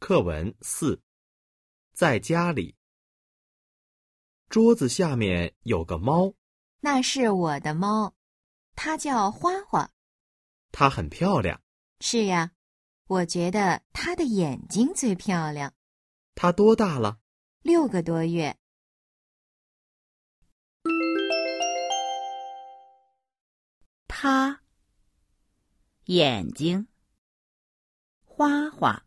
课文四在家里。桌子下面有个猫。那是我的猫。它叫花花。它很漂亮。是呀我觉得它的眼睛最漂亮。它多大了？六个多月。它眼睛。花花。